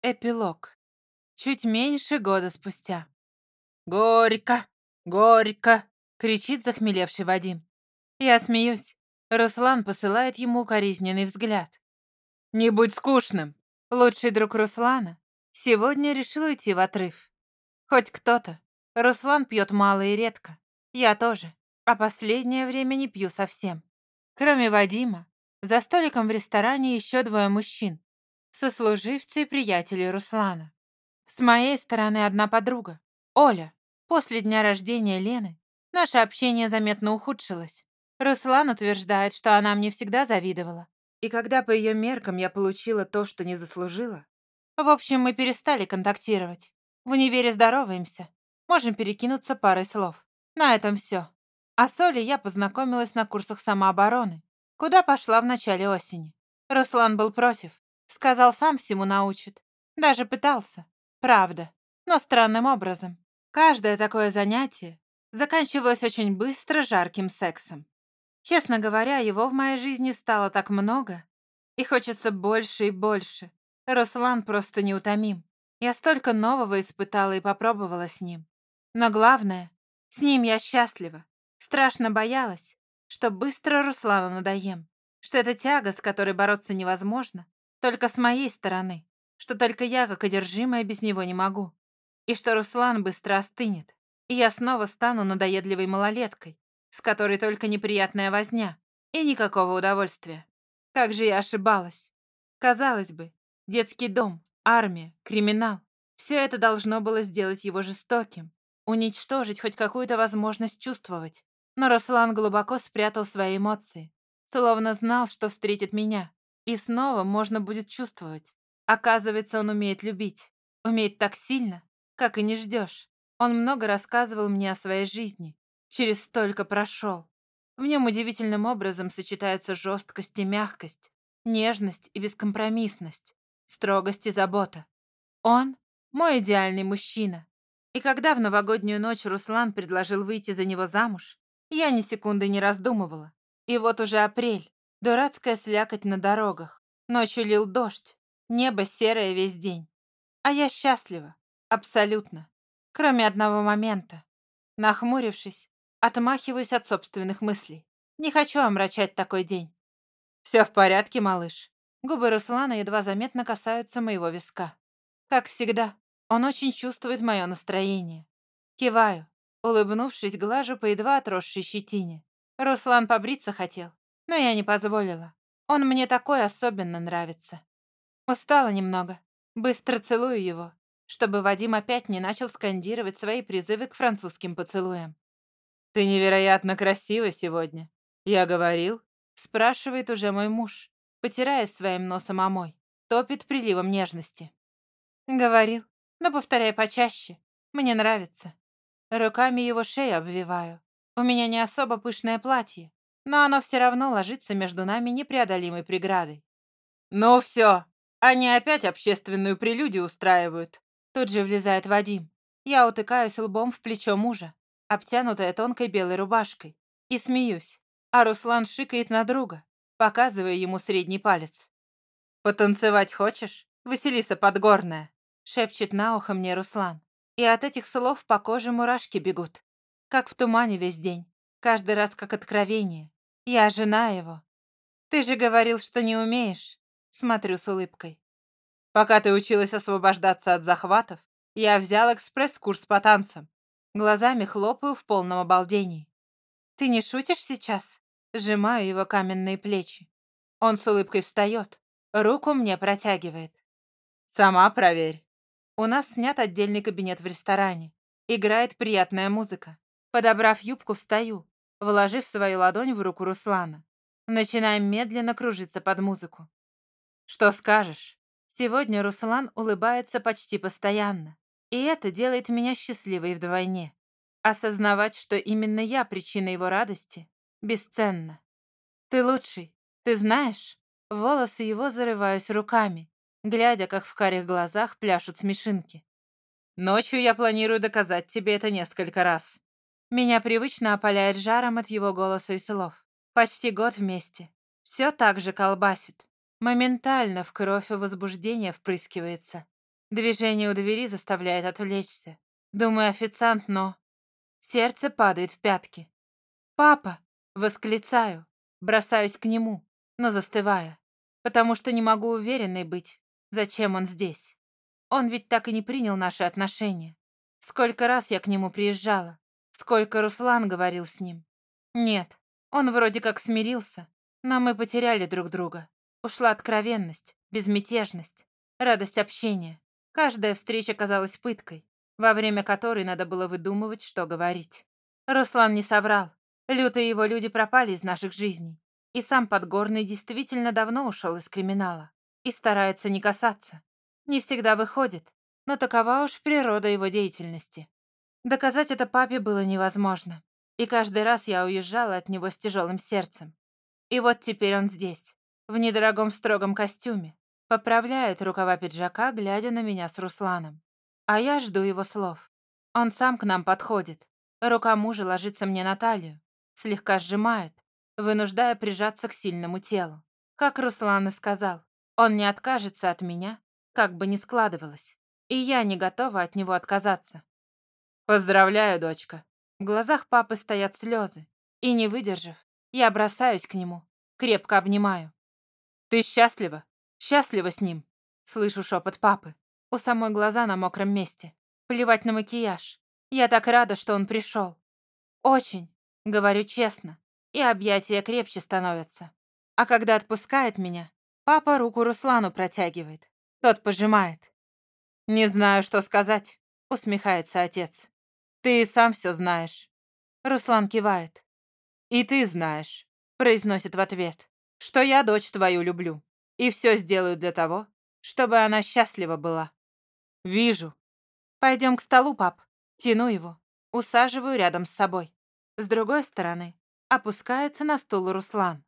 Эпилог. Чуть меньше года спустя. «Горько! Горько!» — кричит захмелевший Вадим. Я смеюсь. Руслан посылает ему укоризненный взгляд. «Не будь скучным!» Лучший друг Руслана сегодня решил уйти в отрыв. Хоть кто-то. Руслан пьет мало и редко. Я тоже. А последнее время не пью совсем. Кроме Вадима, за столиком в ресторане еще двое мужчин сослуживцы и приятели Руслана. С моей стороны одна подруга, Оля. После дня рождения Лены наше общение заметно ухудшилось. Руслан утверждает, что она мне всегда завидовала. И когда по ее меркам я получила то, что не заслужила, в общем, мы перестали контактировать. В универе здороваемся. Можем перекинуться парой слов. На этом все. А с Олей я познакомилась на курсах самообороны, куда пошла в начале осени. Руслан был против, Сказал, сам всему научит. Даже пытался. Правда. Но странным образом. Каждое такое занятие заканчивалось очень быстро жарким сексом. Честно говоря, его в моей жизни стало так много. И хочется больше и больше. Руслан просто неутомим. Я столько нового испытала и попробовала с ним. Но главное, с ним я счастлива. Страшно боялась, что быстро Руслану надоем. Что это тяга, с которой бороться невозможно, только с моей стороны, что только я, как одержимая, без него не могу. И что Руслан быстро остынет, и я снова стану надоедливой малолеткой, с которой только неприятная возня и никакого удовольствия. Как же я ошибалась. Казалось бы, детский дом, армия, криминал — все это должно было сделать его жестоким, уничтожить хоть какую-то возможность чувствовать. Но Руслан глубоко спрятал свои эмоции, словно знал, что встретит меня, и снова можно будет чувствовать. Оказывается, он умеет любить. Умеет так сильно, как и не ждешь. Он много рассказывал мне о своей жизни. Через столько прошел. В нем удивительным образом сочетается жесткость и мягкость, нежность и бескомпромиссность, строгость и забота. Он — мой идеальный мужчина. И когда в новогоднюю ночь Руслан предложил выйти за него замуж, я ни секунды не раздумывала. И вот уже апрель, Дурацкая слякоть на дорогах. Ночью лил дождь. Небо серое весь день. А я счастлива. Абсолютно. Кроме одного момента. Нахмурившись, отмахиваюсь от собственных мыслей. Не хочу омрачать такой день. Все в порядке, малыш. Губы Руслана едва заметно касаются моего виска. Как всегда, он очень чувствует мое настроение. Киваю, улыбнувшись, глажу по едва отросшей щетине. Руслан побриться хотел, но я не позволила. Он мне такой особенно нравится. Устала немного. Быстро целую его, чтобы Вадим опять не начал скандировать свои призывы к французским поцелуям. «Ты невероятно красива сегодня. Я говорил?» Спрашивает уже мой муж, потираясь своим носом о мой. Топит приливом нежности. Говорил, но повторяй почаще. Мне нравится. Руками его шею обвиваю. У меня не особо пышное платье, но оно все равно ложится между нами непреодолимой преградой. «Ну все, они опять общественную прелюдию устраивают». Тут же влезает Вадим. Я утыкаюсь лбом в плечо мужа, обтянутая тонкой белой рубашкой, и смеюсь, а Руслан шикает на друга, показывая ему средний палец. «Потанцевать хочешь, Василиса Подгорная?» шепчет на ухо мне Руслан. И от этих слов по коже мурашки бегут, как в тумане весь день, каждый раз как откровение. Я жена его. Ты же говорил, что не умеешь. Смотрю с улыбкой. Пока ты училась освобождаться от захватов, я взял экспресс-курс по танцам. Глазами хлопаю в полном обалдении. Ты не шутишь сейчас? Сжимаю его каменные плечи. Он с улыбкой встает, руку мне протягивает. Сама проверь. У нас снят отдельный кабинет в ресторане. Играет приятная музыка. Подобрав юбку, встаю, вложив свою ладонь в руку Руслана. Начинаем медленно кружиться под музыку. Что скажешь? Сегодня Руслан улыбается почти постоянно. И это делает меня счастливой вдвойне. Осознавать, что именно я причина его радости, бесценно. Ты лучший, ты знаешь? Волосы его зарываюсь руками, глядя, как в карих глазах пляшут смешинки. Ночью я планирую доказать тебе это несколько раз. Меня привычно опаляет жаром от его голоса и слов. Почти год вместе. Все так же колбасит. Моментально в кровь и возбуждение впрыскивается. Движение у двери заставляет отвлечься. Думаю, официант, но... Сердце падает в пятки. «Папа!» — восклицаю. Бросаюсь к нему, но застывая. Потому что не могу уверенной быть, зачем он здесь. Он ведь так и не принял наши отношения. Сколько раз я к нему приезжала. Сколько Руслан говорил с ним. Нет, он вроде как смирился, но мы потеряли друг друга. Ушла откровенность, безмятежность, радость общения. Каждая встреча казалась пыткой, во время которой надо было выдумывать, что говорить. Руслан не соврал. Лютые его люди пропали из наших жизней. И сам Подгорный действительно давно ушел из криминала. И старается не касаться. Не всегда выходит, но такова уж природа его деятельности. Доказать это папе было невозможно. И каждый раз я уезжала от него с тяжелым сердцем. И вот теперь он здесь, в недорогом строгом костюме, поправляет рукава пиджака, глядя на меня с Русланом. А я жду его слов. Он сам к нам подходит. Рука мужа ложится мне на талию, слегка сжимает, вынуждая прижаться к сильному телу. Как Руслан и сказал, он не откажется от меня, как бы ни складывалось. И я не готова от него отказаться. «Поздравляю, дочка». В глазах папы стоят слезы. И не выдержав, я бросаюсь к нему, крепко обнимаю. «Ты счастлива? Счастлива с ним?» Слышу шепот папы. У самой глаза на мокром месте. Плевать на макияж. Я так рада, что он пришел. Очень, говорю честно. И объятия крепче становятся. А когда отпускает меня, папа руку Руслану протягивает. Тот пожимает. «Не знаю, что сказать», — усмехается отец. «Ты и сам все знаешь». Руслан кивает. «И ты знаешь», — произносит в ответ, «что я дочь твою люблю и все сделаю для того, чтобы она счастлива была». «Вижу». «Пойдем к столу, пап». Тяну его, усаживаю рядом с собой. С другой стороны опускается на стул Руслан.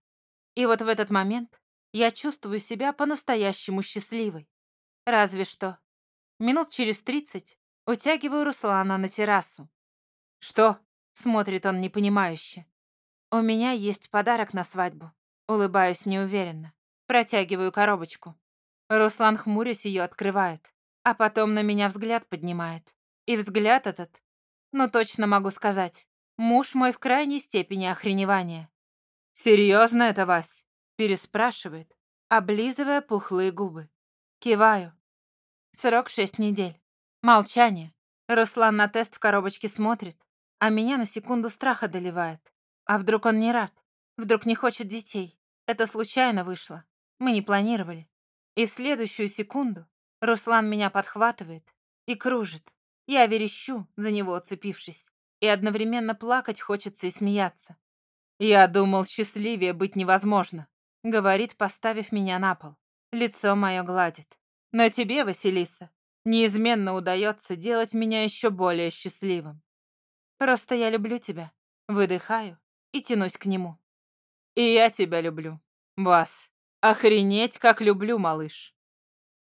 И вот в этот момент я чувствую себя по-настоящему счастливой. Разве что. Минут через тридцать утягиваю Руслана на террасу. «Что?» — смотрит он непонимающе. «У меня есть подарок на свадьбу». Улыбаюсь неуверенно. Протягиваю коробочку. Руслан хмурясь ее открывает, а потом на меня взгляд поднимает. И взгляд этот, ну точно могу сказать, муж мой в крайней степени охреневания. «Серьезно это, Вась?» переспрашивает, облизывая пухлые губы. Киваю. Срок шесть недель. Молчание. Руслан на тест в коробочке смотрит, а меня на секунду страх одолевает. А вдруг он не рад? Вдруг не хочет детей? Это случайно вышло. Мы не планировали. И в следующую секунду Руслан меня подхватывает и кружит. Я верещу, за него оцепившись. И одновременно плакать хочется и смеяться. «Я думал, счастливее быть невозможно», — говорит, поставив меня на пол. Лицо мое гладит. «Но тебе, Василиса, неизменно удается делать меня еще более счастливым. Просто я люблю тебя, выдыхаю и тянусь к нему. И я тебя люблю, Вас. Охренеть, как люблю, малыш.